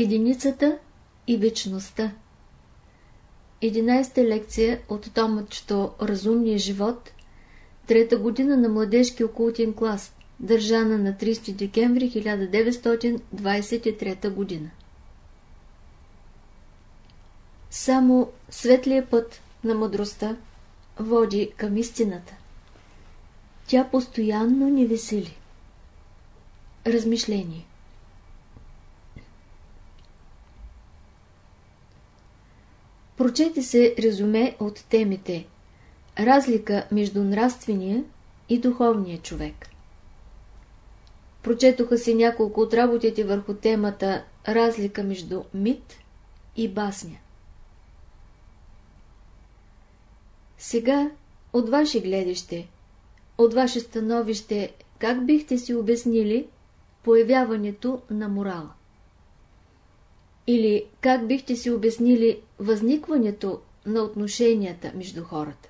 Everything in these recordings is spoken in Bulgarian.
Единицата и вечността 11 лекция от томъчето Разумния живот, трета година на младежки окултен клас, държана на 30 декември 1923 година. Само светлия път на мъдростта води към истината. Тя постоянно ни весели. Размишление Прочете се резюме от темите Разлика между нравствения и духовния човек. Прочетоха се няколко от работите върху темата Разлика между мит и басня. Сега, от ваше гледаще, от ваше становище, как бихте си обяснили появяването на морала? Или как бихте си обяснили възникването на отношенията между хората?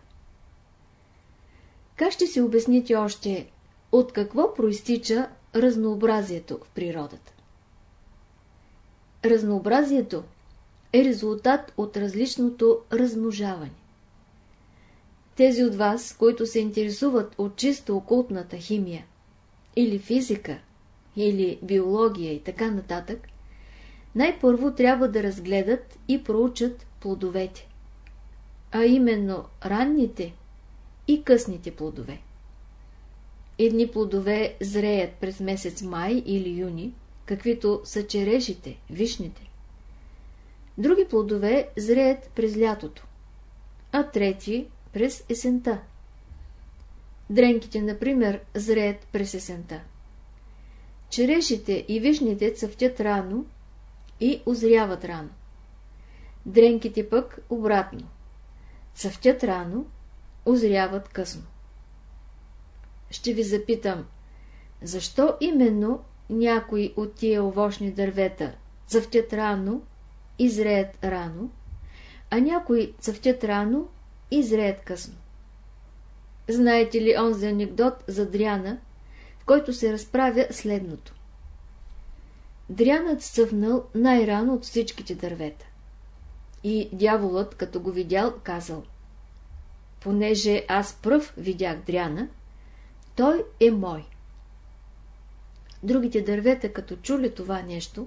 Как ще си обясните още от какво проистича разнообразието в природата? Разнообразието е резултат от различното размножаване. Тези от вас, които се интересуват от чисто окултната химия, или физика, или биология и така нататък, най-първо трябва да разгледат и проучат плодовете, а именно ранните и късните плодове. Едни плодове зреят през месец май или юни, каквито са черешите, вишните. Други плодове зреят през лятото, а трети през есента. Дренките, например, зреят през есента. Черешите и вишните цъфтят рано и озряват рано. Дренките пък обратно. Цъфтят рано, озряват късно. Ще ви запитам, защо именно някои от тия овощни дървета цъфтят рано и зреят рано, а някои цъфтят рано и зреят късно? Знаете ли онзи анекдот за Дряна, в който се разправя следното? Дрянът цъфнал най-рано от всичките дървета. И дяволът, като го видял, казал Понеже аз пръв видях дряна, той е мой. Другите дървета, като чули това нещо,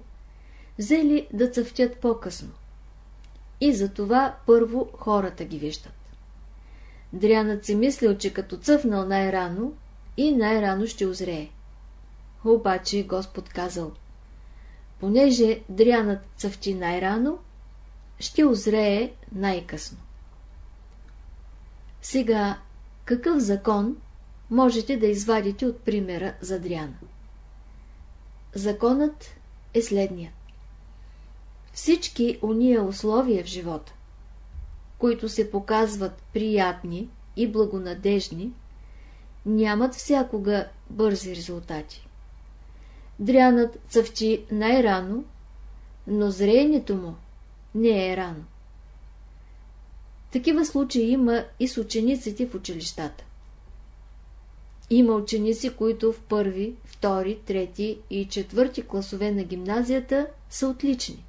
взели да цъфтят по-късно. И затова първо хората ги виждат. Дрянът си мислил, че като цъфнал най-рано и най-рано ще озрее. Обаче Господ казал понеже дрянът цъфти най-рано, ще озрее най-късно. Сега, какъв закон можете да извадите от примера за дряна? Законът е следният. Всички уния условия в живота, които се показват приятни и благонадежни, нямат всякога бързи резултати. Дрянът цъфти най-рано, но зреенето му не е рано. Такива случаи има и с учениците в училищата. Има ученици, които в първи, втори, трети и четвърти класове на гимназията са отлични.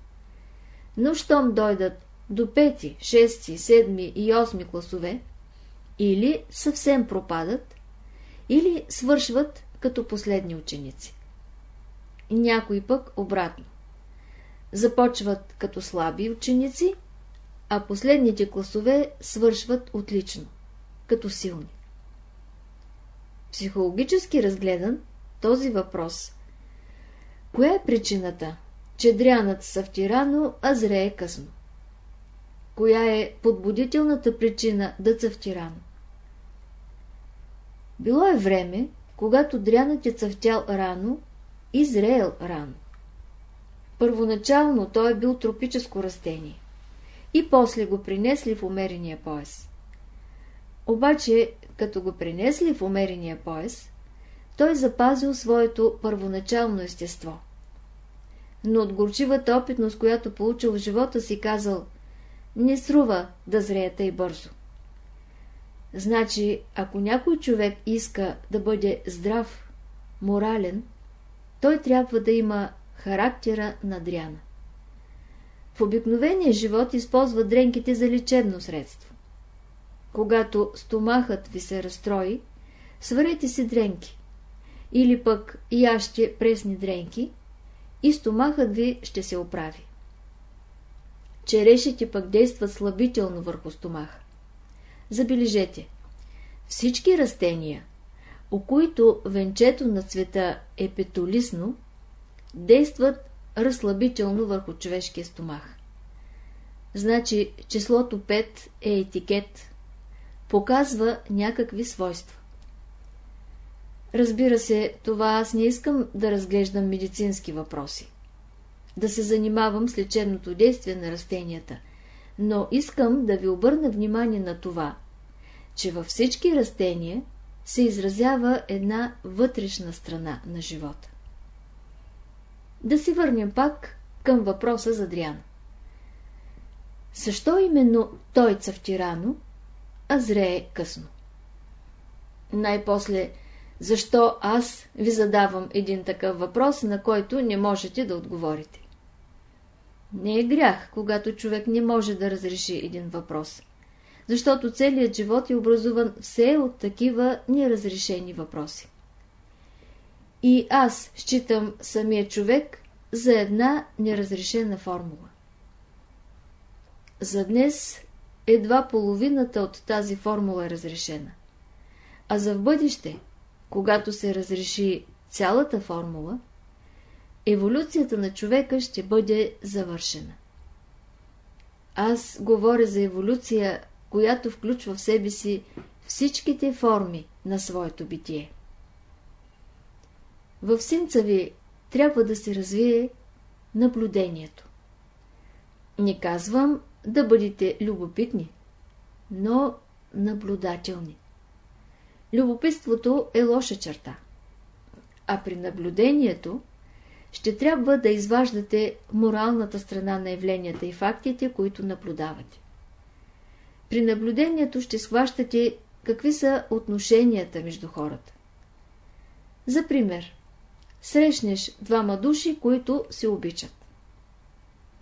Но щом дойдат до пети, шести, седми и осми класове, или съвсем пропадат, или свършват като последни ученици някои пък обратно. Започват като слаби ученици, а последните класове свършват отлично, като силни. Психологически разгледан този въпрос. Коя е причината, че дрянът съвти рано, а зрее късно? Коя е подбудителната причина да цъфти рано? Било е време, когато дрянът е цъфтял рано, Израел рано. Първоначално той е бил тропическо растение и после го принесли в умерения пояс. Обаче, като го принесли в умерения пояс, той запазил своето първоначално естество. Но от горчивата опитност, която получил в живота си, казал, не струва да зрее тъй бързо. Значи, ако някой човек иска да бъде здрав, морален, той трябва да има характера на дряна. В обикновения живот използват дренките за лечебно средство. Когато стомахът ви се разстрои, сварете си дренки или пък яще пресни дренки и стомахът ви ще се оправи. Черешите пък действат слабително върху стомаха. Забележете, всички растения, у които венчето на цвета е петолисно, действат разслабително върху човешкия стомах. Значи числото 5 е етикет, показва някакви свойства. Разбира се, това аз не искам да разглеждам медицински въпроси, да се занимавам с лечебното действие на растенията, но искам да ви обърна внимание на това, че във всички растения се изразява една вътрешна страна на живота. Да си върнем пак към въпроса за Дриан. Защо именно той цъфти рано, а зрее късно? Най-после, защо аз ви задавам един такъв въпрос, на който не можете да отговорите? Не е грях, когато човек не може да разреши един въпрос, защото целият живот е образуван все от такива неразрешени въпроси. И аз считам самия човек за една неразрешена формула. За днес едва половината от тази формула е разрешена. А за в бъдеще, когато се разреши цялата формула, еволюцията на човека ще бъде завършена. Аз говоря за еволюция, която включва в себе си всичките форми на своето битие. В синца ви трябва да се развие наблюдението. Не казвам да бъдете любопитни, но наблюдателни. Любопитството е лоша черта. А при наблюдението ще трябва да изваждате моралната страна на явленията и фактите, които наблюдавате. При наблюдението ще схващате какви са отношенията между хората. За пример, срещнеш двама души, които се обичат.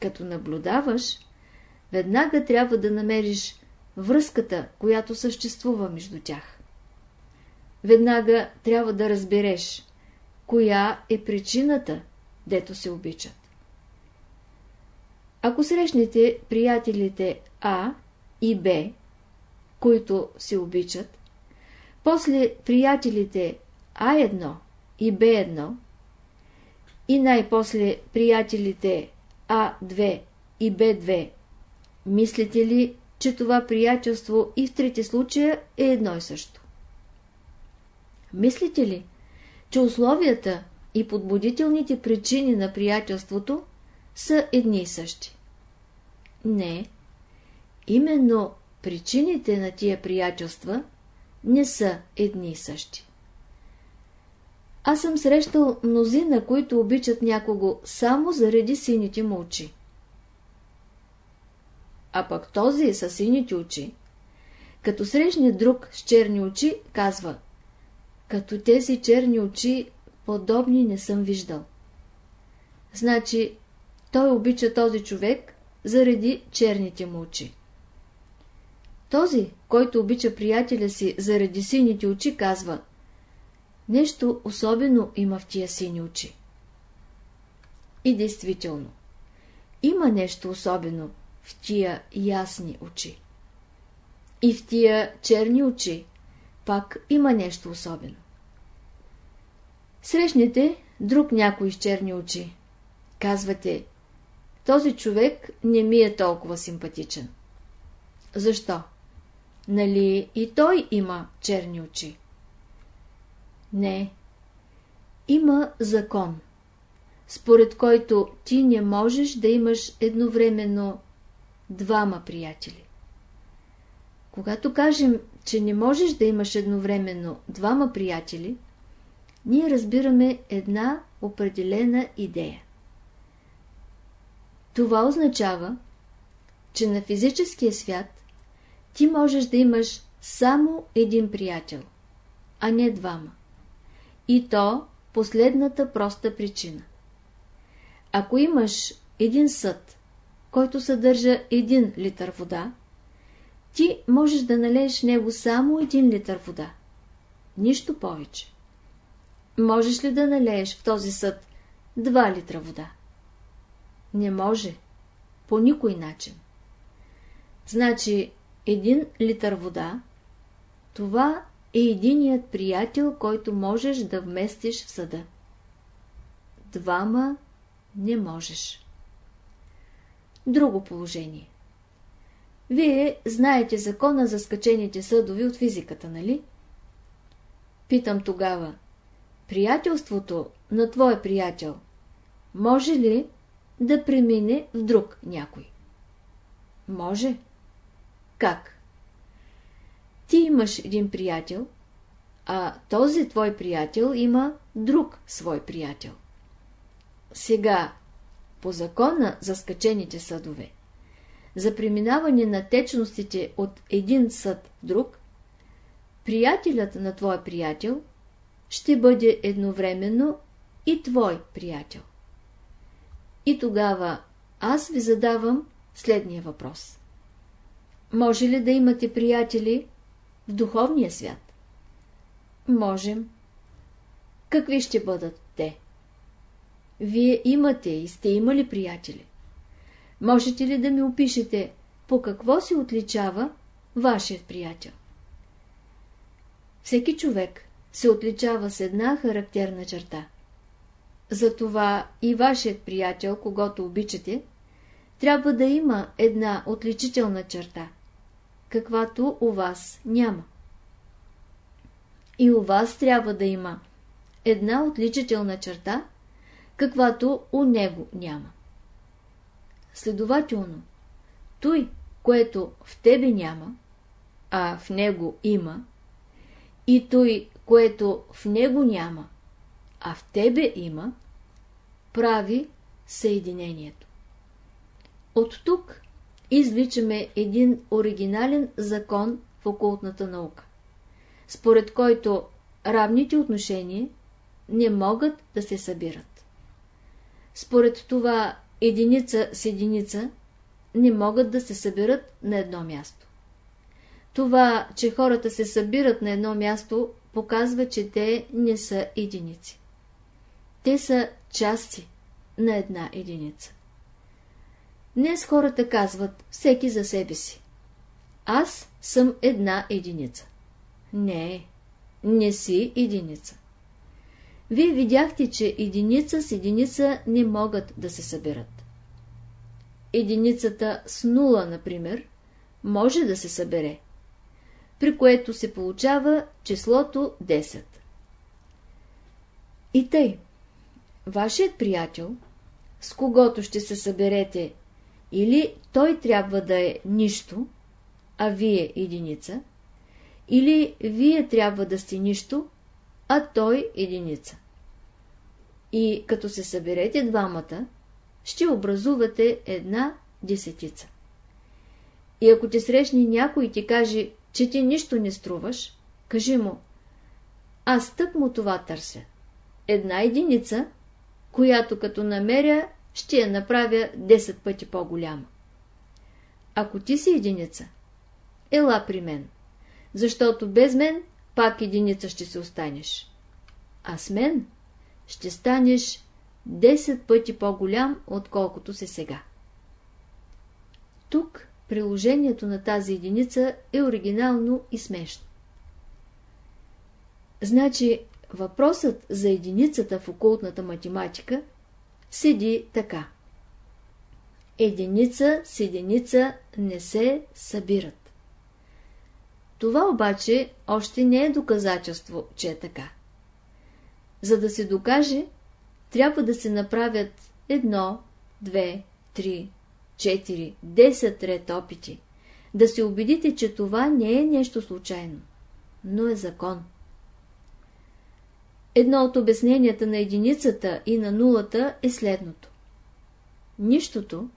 Като наблюдаваш, веднага трябва да намериш връзката, която съществува между тях. Веднага трябва да разбереш, коя е причината, дето се обичат. Ако срещнете приятелите А и Б, които се обичат, после приятелите А1 и Б1 и най-после приятелите А2 и Б2, мислите ли, че това приятелство и в трети случая е едно и също? Мислите ли, че условията и подбудителните причини на приятелството са едни и същи? Не. Именно причините на тия приятелства не са едни и същи. Аз съм срещал мнозина, които обичат някого само заради сините му очи. А пък този с сините очи, като срещне друг с черни очи, казва Като тези черни очи, подобни не съм виждал. Значи, той обича този човек заради черните му очи. Този, който обича приятеля си заради сините очи, казва Нещо особено има в тия сини очи. И действително, има нещо особено в тия ясни очи. И в тия черни очи пак има нещо особено. Срещнете друг някой с черни очи. Казвате, този човек не ми е толкова симпатичен. Защо? Нали и той има черни очи? Не. Има закон, според който ти не можеш да имаш едновременно двама приятели. Когато кажем, че не можеш да имаш едновременно двама приятели, ние разбираме една определена идея. Това означава, че на физическия свят ти можеш да имаш само един приятел, а не двама. И то последната проста причина. Ако имаш един съд който съдържа 1 литър вода, ти можеш да налееш него само 1 литър вода. Нищо повече. Можеш ли да налееш в този съд 2 литра вода? Не може. По никой начин. Значи, един литър вода, това е единият приятел, който можеш да вместиш в съда. Двама не можеш. Друго положение. Вие знаете закона за скачените съдови от физиката, нали? Питам тогава, приятелството на твой приятел може ли да премине в друг някой? Може. Как? Ти имаш един приятел, а този твой приятел има друг свой приятел. Сега, по закона за скачените съдове, за преминаване на течностите от един съд в друг, приятелят на твой приятел ще бъде едновременно и твой приятел. И тогава аз ви задавам следния въпрос. Може ли да имате приятели в духовния свят? Можем. Какви ще бъдат те? Вие имате и сте имали приятели. Можете ли да ми опишете по какво се отличава вашият приятел? Всеки човек се отличава с една характерна черта. Затова и вашият приятел, когато обичате, трябва да има една отличителна черта, каквато у вас няма. И у вас трябва да има една отличителна черта, каквато у него няма. Следователно, той, което в тебе няма, а в него има, и той, което в него няма, а в тебе има, прави съединението. От тук извличаме един оригинален закон в окултната наука, според който равните отношения не могат да се събират. Според това единица с единица не могат да се съберат на едно място. Това, че хората се събират на едно място, показва, че те не са единици. Те са части на една единица. Днес хората казват всеки за себе си. Аз съм една единица. Не, не си единица. Вие видяхте, че единица с единица не могат да се съберат. Единицата с нула, например, може да се събере, при което се получава числото 10. И тъй, вашият приятел, с когото ще се съберете, или той трябва да е нищо, а вие единица, или вие трябва да сте нищо, а той единица. И като се съберете двамата, ще образувате една десетица. И ако те срещне някой и ти каже, че ти нищо не струваш, кажи му, аз тък му това търся. Една единица, която като намеря, ще я направя 10 пъти по-голяма. Ако ти си единица, ела при мен, защото без мен пак единица ще се останеш. А с мен ще станеш 10 пъти по-голям, отколкото се сега. Тук приложението на тази единица е оригинално и смешно. Значи, въпросът за единицата в окултната математика седи така. Единица с единица не се събират. Това обаче още не е доказателство, че е така. За да се докаже, трябва да се направят едно, две, три, четири, десет ред опити, да се убедите, че това не е нещо случайно, но е закон. Едно от обясненията на единицата и на нулата е следното. Нищото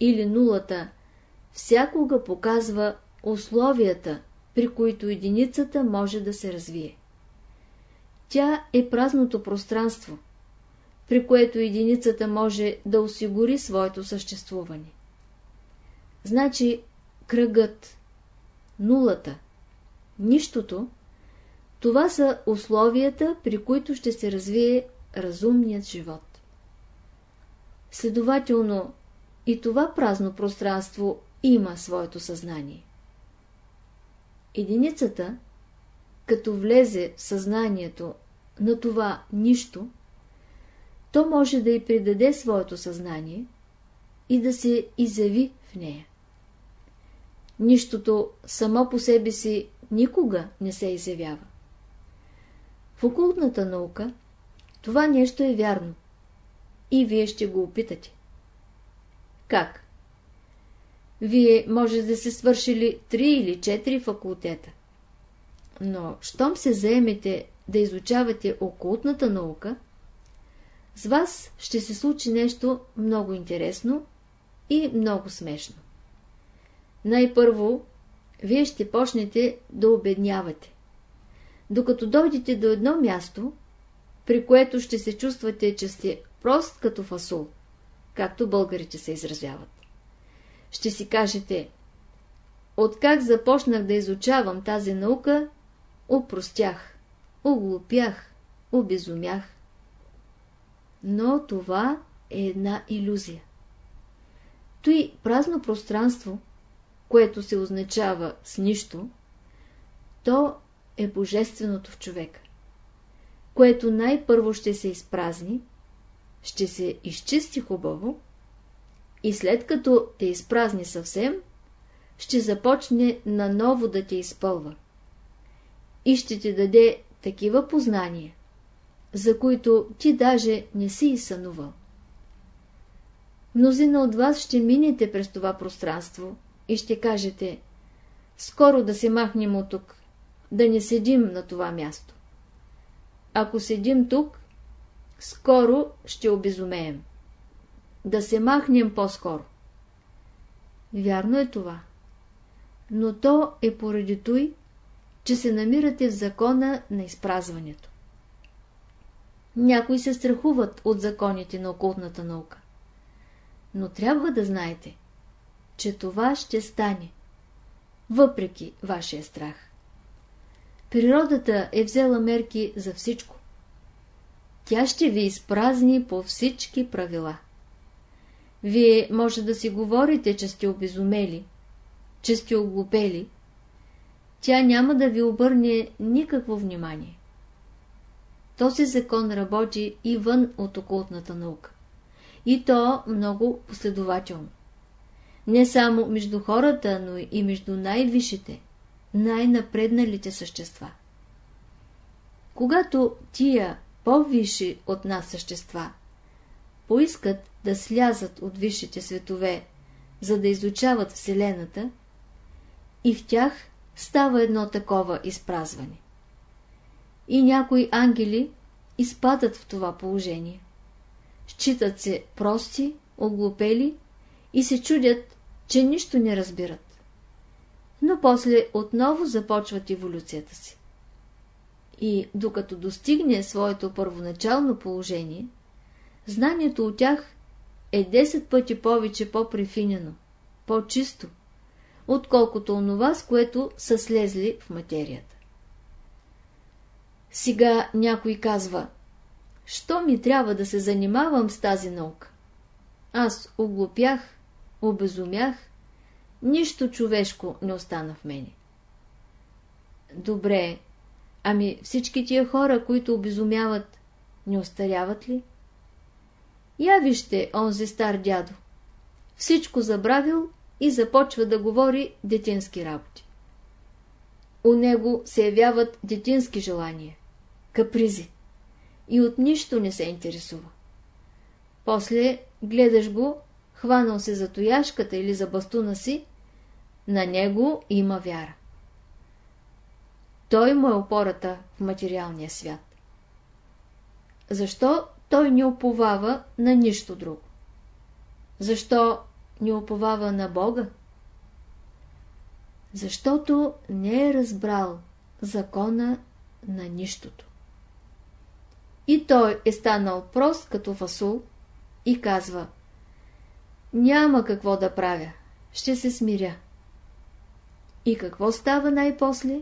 или нулата всякога показва условията, при които единицата може да се развие. Тя е празното пространство, при което единицата може да осигури своето съществуване. Значи кръгът, нулата, нищото, това са условията, при които ще се развие разумният живот. Следователно, и това празно пространство има своето съзнание. Единицата, като влезе в съзнанието на това нищо, то може да й придаде своето съзнание и да се изяви в нея. Нищото само по себе си никога не се изявява. В окултната наука това нещо е вярно и вие ще го опитате. Как? Вие може да се свършили три или четири факултета. Но, щом се заемете да изучавате окултната наука, с вас ще се случи нещо много интересно и много смешно. Най-първо, вие ще почнете да обеднявате. Докато дойдете до едно място, при което ще се чувствате, че сте прост като фасул, както българите се изразяват. Ще си кажете, откак започнах да изучавам тази наука, упростях, оглупях, обезумях. Но това е една иллюзия. Той празно пространство, което се означава с нищо, то е божественото в човека, което най-първо ще се изпразни, ще се изчисти хубаво и след като те изпразни съвсем, ще започне наново да те изпълва и ще ти даде такива познания, за които ти даже не си и сънувал. Мнозина от вас ще минете през това пространство и ще кажете скоро да се махнем от тук, да не седим на това място. Ако седим тук, скоро ще обезумеем. Да се махнем по-скоро. Вярно е това. Но то е поради той, че се намирате в закона на изпразването. Някои се страхуват от законите на окултната наука. Но трябва да знаете, че това ще стане, въпреки вашия страх. Природата е взела мерки за всичко. Тя ще ви изпразни по всички правила. Вие може да си говорите, че сте обезумели, че сте оглупели. Тя няма да ви обърне никакво внимание. Този закон работи и вън от окултната наука. И то много последователно. Не само между хората, но и между най-висшите, най-напредналите същества. Когато тия по-висши от нас същества поискат да слязат от висшите светове, за да изучават Вселената, и в тях става едно такова изпразване. И някои ангели изпадат в това положение. Считат се прости, оглупели и се чудят, че нищо не разбират. Но после отново започват еволюцията си. И докато достигне своето първоначално положение, знанието от тях е 10 пъти повече по-префинено, по-чисто, отколкото онова, с което са слезли в материята. Сега някой казва, що ми трябва да се занимавам с тази наука? Аз оглупях, обезумях, нищо човешко не остана в мене. Добре, ами всички тия хора, които обезумяват, не остаряват ли? Я вижте онзи стар дядо. Всичко забравил и започва да говори детински работи. У него се явяват детински желания, капризи и от нищо не се интересува. После гледаш го, хванал се за тояшката или за бастуна си, на него има вяра. Той му е опората в материалния свят. Защо той не оповава на нищо друго? Защо не оповава на Бога? Защото не е разбрал закона на нищото. И той е станал прост като фасул и казва Няма какво да правя, ще се смиря. И какво става най-после?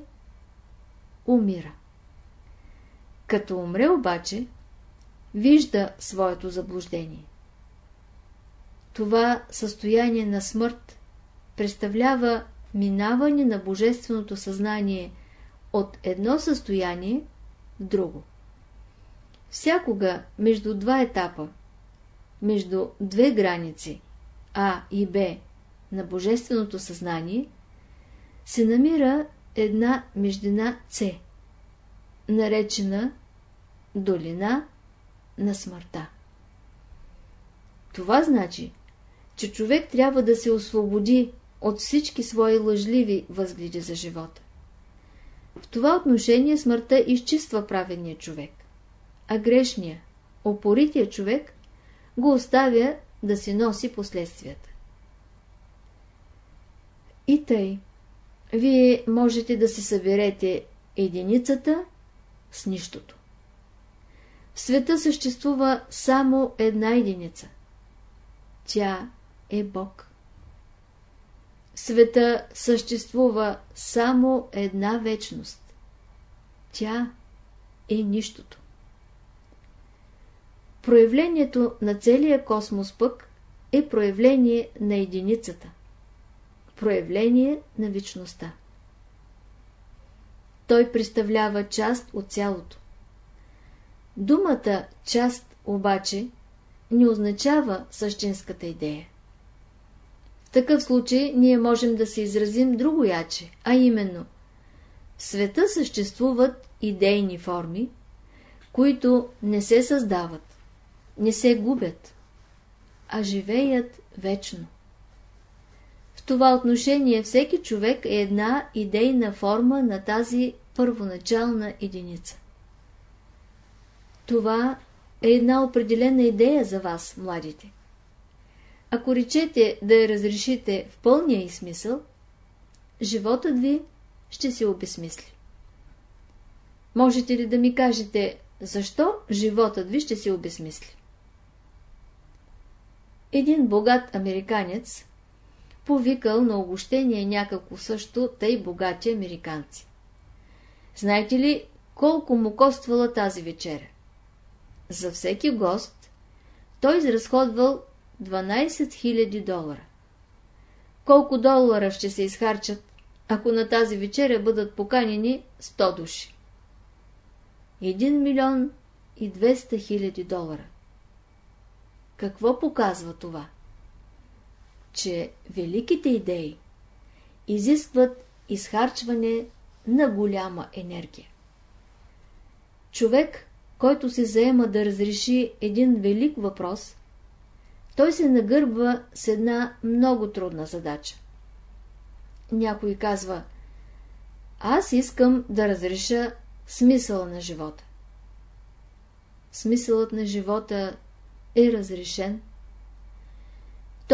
Умира. Като умре обаче, вижда своето заблуждение. Това състояние на смърт представлява минаване на божественото съзнание от едно състояние в друго. Всякога между два етапа, между две граници А и Б на божественото съзнание, се намира една междина С, наречена долина на смъртта. Това значи, че човек трябва да се освободи от всички свои лъжливи възгледи за живота. В това отношение смъртта изчиства праведния човек, а грешния, опорития човек го оставя да си носи последствията. И тъй, вие можете да си съберете единицата с нищото. В света съществува само една единица. Тя е Бог. В света съществува само една вечност. Тя е нищото. Проявлението на целия космос пък е проявление на единицата. Проявление на вечността. Той представлява част от цялото. Думата част обаче не означава същинската идея. В такъв случай ние можем да се изразим другояче, а именно в света съществуват идейни форми, които не се създават, не се губят, а живеят вечно. Това отношение всеки човек е една идейна форма на тази първоначална единица. Това е една определена идея за вас, младите. Ако речете да я разрешите в пълния и смисъл, животът ви ще се обесмисли. Можете ли да ми кажете, защо животът ви ще се обесмисли? Един богат американец повикал на огощение някакво също тъй богати американци. Знаете ли колко му коствала тази вечеря? За всеки гост той изразходвал 12 000 долара. Колко долара ще се изхарчат, ако на тази вечеря бъдат поканени 100 души? 1 милион и 200 хиляди долара. Какво показва това? Че великите идеи изискват изхарчване на голяма енергия. Човек, който се заема да разреши един велик въпрос, той се нагърбва с една много трудна задача. Някой казва, аз искам да разреша смисъла на живота. Смисълът на живота е разрешен.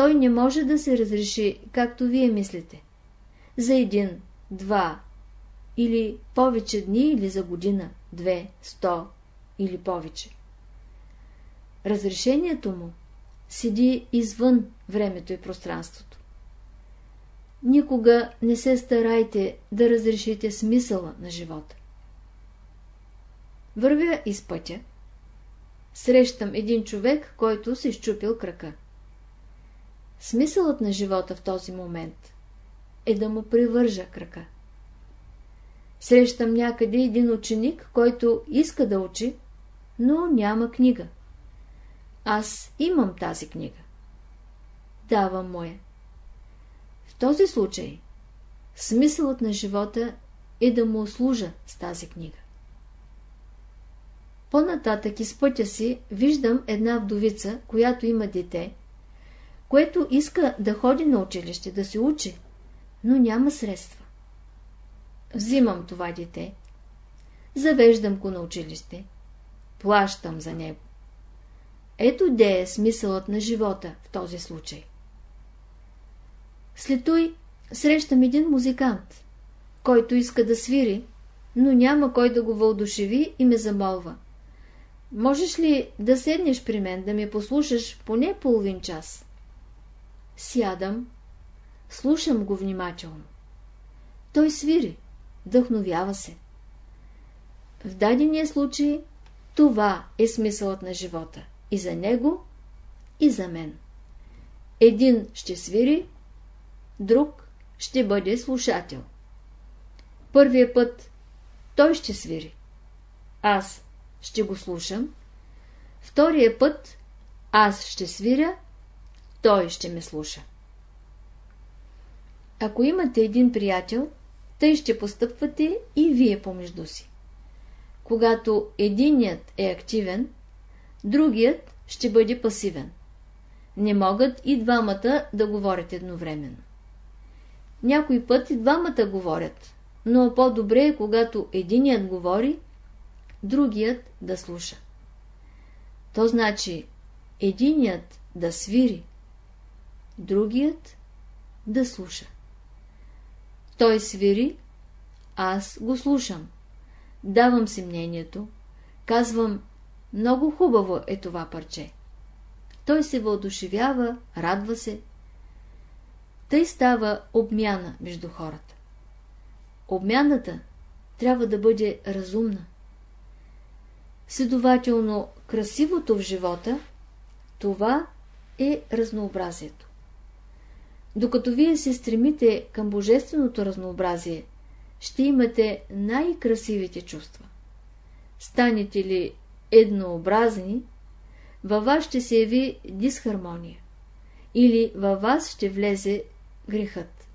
Той не може да се разреши, както вие мислите. За един, два или повече дни или за година, две, сто или повече. Разрешението му седи извън времето и пространството. Никога не се старайте да разрешите смисъла на живота. Вървя из пътя. Срещам един човек, който се щупил крака. Смисълът на живота в този момент е да му привържа крака. Срещам някъде един ученик, който иска да учи, но няма книга. Аз имам тази книга. Давам му. В този случай смисълът на живота е да му служа с тази книга. По-нататък из пътя си виждам една вдовица, която има дете, което иска да ходи на училище, да се учи, но няма средства. Взимам това дете, завеждам го на училище, плащам за него. Ето де е смисълът на живота в този случай. След той срещам един музикант, който иска да свири, но няма кой да го вълдушеви и ме замолва. Можеш ли да седнеш при мен, да ме послушаш поне половин час? Сядам, слушам го внимателно. Той свири, вдъхновява се. В дадения случай това е смисълът на живота. И за него, и за мен. Един ще свири, друг ще бъде слушател. Първия път той ще свири. Аз ще го слушам. Втория път аз ще свиря, той ще ме слуша. Ако имате един приятел, тъй ще постъпвате и вие помежду си. Когато единият е активен, другият ще бъде пасивен. Не могат и двамата да говорят едновременно. Някой път и двамата говорят, но по-добре е, когато единият говори, другият да слуша. То значи единият да свири, другият да слуша. Той свири, аз го слушам. Давам си мнението, казвам, много хубаво е това парче. Той се въодушевява, радва се. Тъй става обмяна между хората. Обмяната трябва да бъде разумна. Следователно, красивото в живота, това е разнообразието. Докато вие се стремите към божественото разнообразие, ще имате най-красивите чувства. Станете ли еднообразни, във вас ще се яви дисхармония или във вас ще влезе грехът.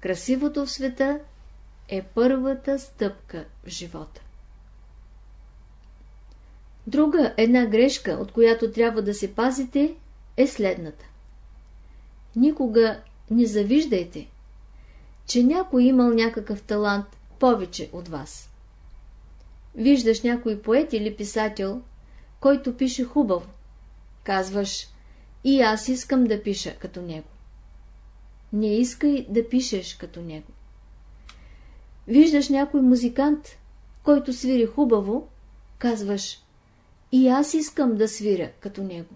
Красивото в света е първата стъпка в живота. Друга една грешка, от която трябва да се пазите, е следната. Никога не завиждайте, че някой имал някакъв талант повече от вас. Виждаш някой поет или писател, който пише хубаво. Казваш, и аз искам да пиша като него. Не искай да пишеш като него. Виждаш някой музикант, който свири хубаво, казваш, и аз искам да свиря като него.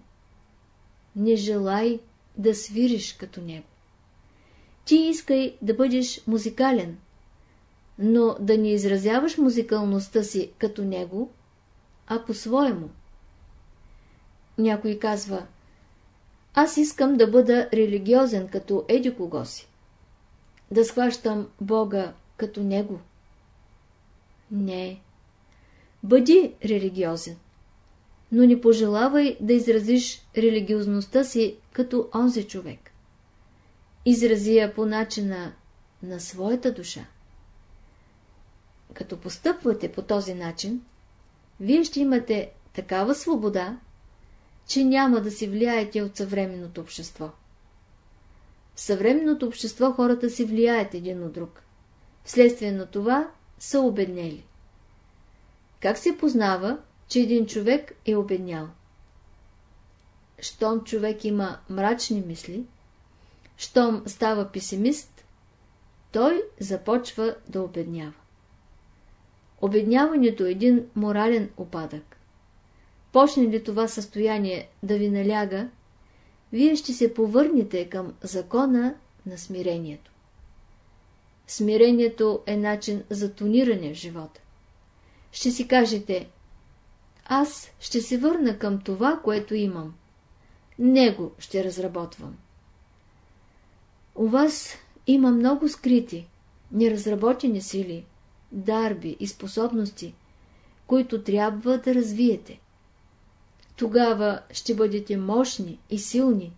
Не желай да свириш като него. Ти искай да бъдеш музикален, но да не изразяваш музикалността си като него, а по-своему. Някой казва, аз искам да бъда религиозен като еди кого си. Да схващам Бога като Него. Не. Бъди религиозен но не пожелавай да изразиш религиозността си като онзи човек. Изрази я по начина на своята душа. Като постъпвате по този начин, вие ще имате такава свобода, че няма да си влияете от съвременното общество. В съвременното общество хората си влияят един от друг. Вследствие на това са обеднели. Как се познава, че един човек е обеднял. Щом човек има мрачни мисли, щом става песимист, той започва да обеднява. Обедняването е един морален опадък. Почне ли това състояние да ви наляга, вие ще се повърнете към закона на смирението. Смирението е начин за тониране в живота. Ще си кажете, аз ще се върна към това, което имам. Него ще разработвам. У вас има много скрити, неразработени сили, дарби и способности, които трябва да развиете. Тогава ще бъдете мощни и силни,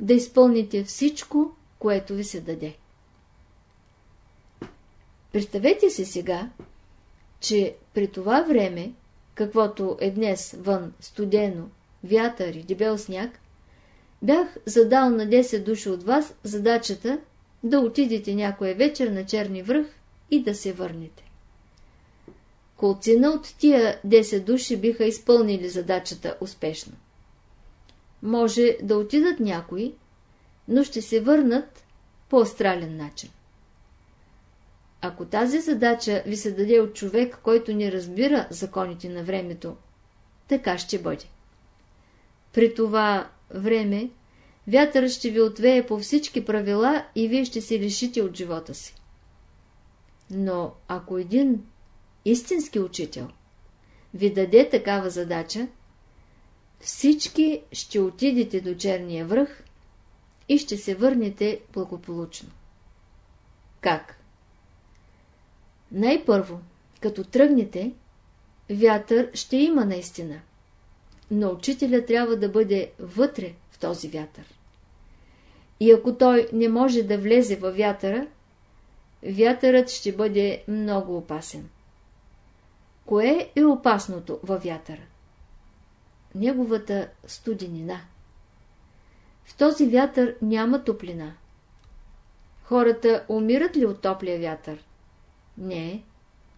да изпълните всичко, което ви се даде. Представете се сега, че при това време каквото е днес вън студено, вятър и дебел сняг, бях задал на 10 души от вас задачата да отидете някоя вечер на черни връх и да се върнете. Колцина от тия 10 души биха изпълнили задачата успешно. Може да отидат някои, но ще се върнат по астрален начин. Ако тази задача ви се даде от човек, който не разбира законите на времето, така ще бъде. При това време вятърът ще ви отвее по всички правила и вие ще се лишите от живота си. Но ако един истински учител ви даде такава задача, всички ще отидете до черния връх и ще се върнете благополучно. Как? Най-първо, като тръгнете, вятър ще има наистина, но учителя трябва да бъде вътре в този вятър. И ако той не може да влезе във вятъра, вятърът ще бъде много опасен. Кое е опасното във вятъра? Неговата студенина. В този вятър няма топлина. Хората умират ли от топлия вятър? Не,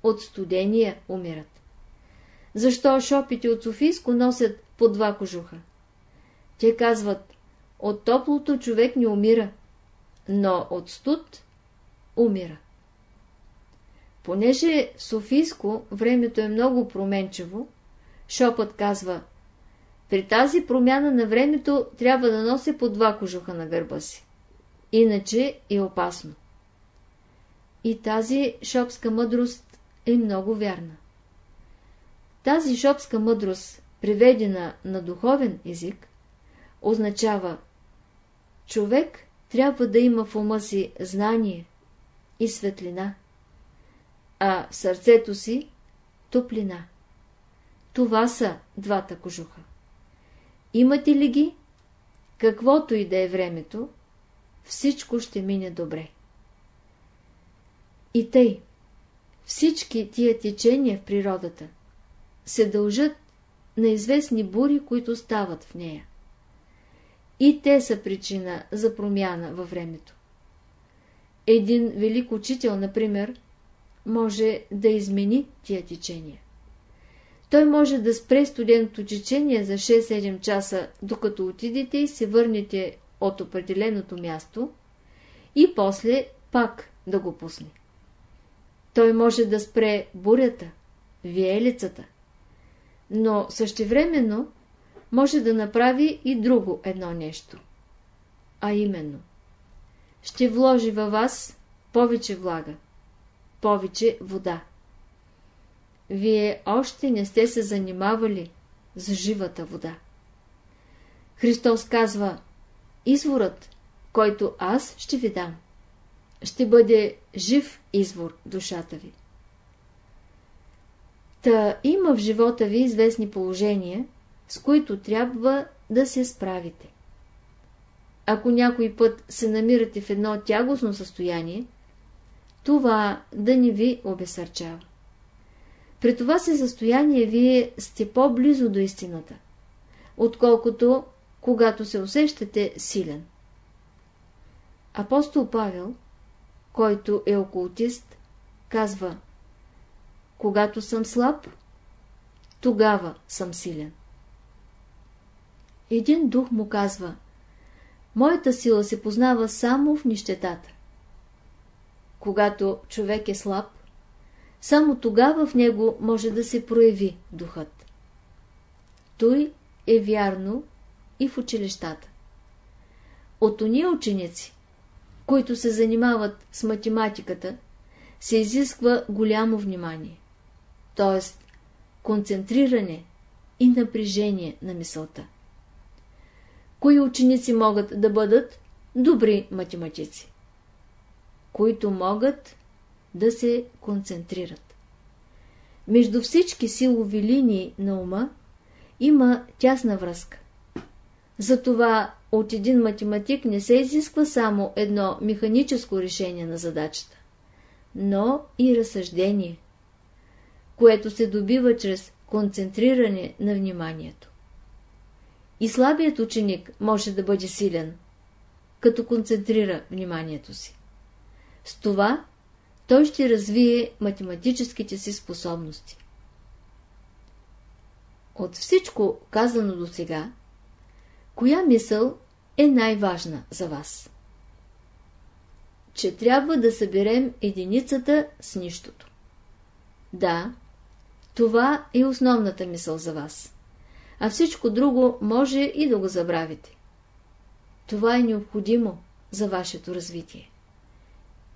от студения умират. Защо шопите от Софийско носят по два кожуха? Те казват, от топлото човек не умира, но от студ умира. Понеже в Софийско времето е много променчево, Шопът казва, при тази промяна на времето трябва да нося по два кожуха на гърба си. Иначе е опасно. И тази шопска мъдрост е много вярна. Тази шопска мъдрост, приведена на духовен език, означава човек трябва да има в ума си знание и светлина, а в сърцето си топлина. Това са двата кожуха. Имате ли ги? Каквото и да е времето, всичко ще мине добре. И тъй, всички тия течения в природата се дължат на известни бури, които стават в нея. И те са причина за промяна във времето. Един велик учител, например, може да измени тия течения. Той може да спре студеното течение за 6-7 часа, докато отидете и се върнете от определеното място и после пак да го пусне. Той може да спре бурята, виелицата, но същевременно може да направи и друго едно нещо. А именно, ще вложи във вас повече влага, повече вода. Вие още не сте се занимавали за живата вода. Христос казва, изворът, който аз ще ви дам, ще бъде жив извор душата ви. Та има в живота ви известни положения, с които трябва да се справите. Ако някой път се намирате в едно тягостно състояние, това да не ви обесърчава. При това се състояние вие сте по-близо до истината, отколкото когато се усещате силен. Апостол Павел, който е окултист, казва Когато съм слаб, тогава съм силен. Един дух му казва Моята сила се познава само в нищетата. Когато човек е слаб, само тогава в него може да се прояви духът. Той е вярно и в училищата. От уния ученици, които се занимават с математиката, се изисква голямо внимание, т.е. концентриране и напрежение на мисълта. Кои ученици могат да бъдат добри математици? Които могат да се концентрират. Между всички силови линии на ума има тясна връзка. Затова от един математик не се изисква само едно механическо решение на задачата, но и разсъждение, което се добива чрез концентриране на вниманието. И слабият ученик може да бъде силен, като концентрира вниманието си. С това той ще развие математическите си способности. От всичко казано до сега, коя мисъл е най-важна за вас? Че трябва да съберем единицата с нищото. Да, това е основната мисъл за вас, а всичко друго може и да го забравите. Това е необходимо за вашето развитие.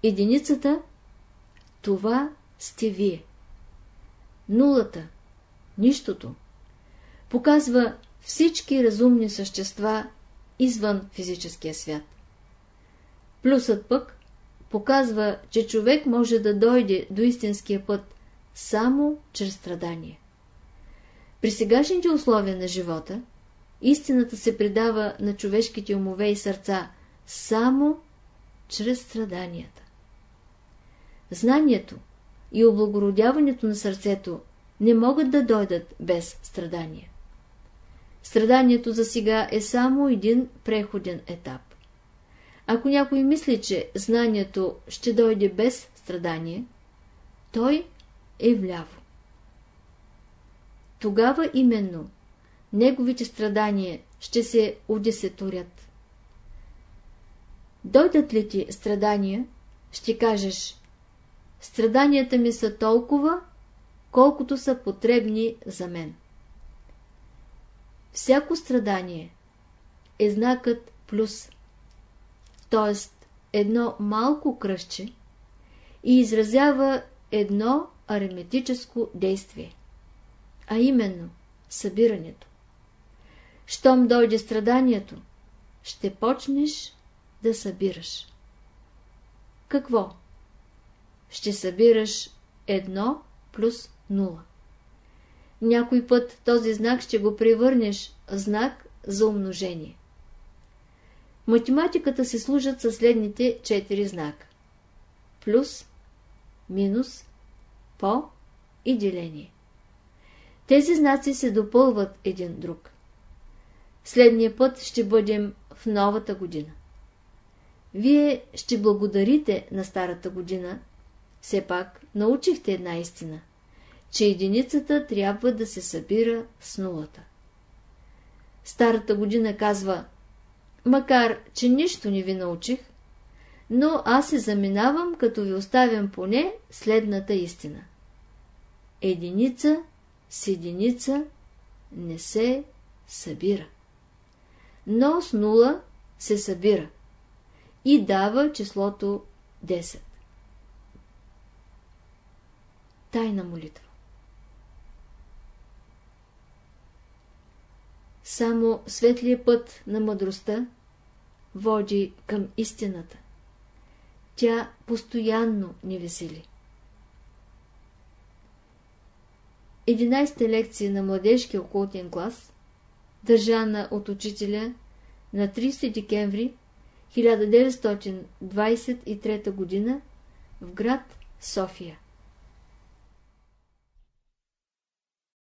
Единицата – това сте вие. Нулата – нищото – показва всички разумни същества извън физическия свят. Плюсът пък показва, че човек може да дойде до истинския път само чрез страдание. При сегашните условия на живота, истината се предава на човешките умове и сърца само чрез страданията. Знанието и облагородяването на сърцето не могат да дойдат без страдания. Страданието за сега е само един преходен етап. Ако някой мисли, че знанието ще дойде без страдание, той е вляво. Тогава именно неговите страдания ще се удесетурят. Дойдат ли ти страдания, ще кажеш Страданията ми са толкова, колкото са потребни за мен. Всяко страдание е знакът плюс, т.е. едно малко кръщче и изразява едно аритметическо действие, а именно събирането. Щом дойде страданието, ще почнеш да събираш. Какво? Ще събираш едно плюс 0. Някой път този знак ще го превърнеш в знак за умножение. Математиката се служат със следните четири знака. Плюс, минус, по и деление. Тези знаци се допълват един друг. Следния път ще бъдем в новата година. Вие ще благодарите на старата година, все пак научихте една истина, че единицата трябва да се събира с нулата. Старата година казва, макар, че нищо не ви научих, но аз се заминавам, като ви оставям поне следната истина. Единица с единица не се събира. Но с нула се събира и дава числото 10. Тайна молитва Само светлия път на мъдростта води към истината. Тя постоянно ни весели. 11-та лекция на младежки окултен клас, държана от учителя на 30 декември 1923 г. в град София.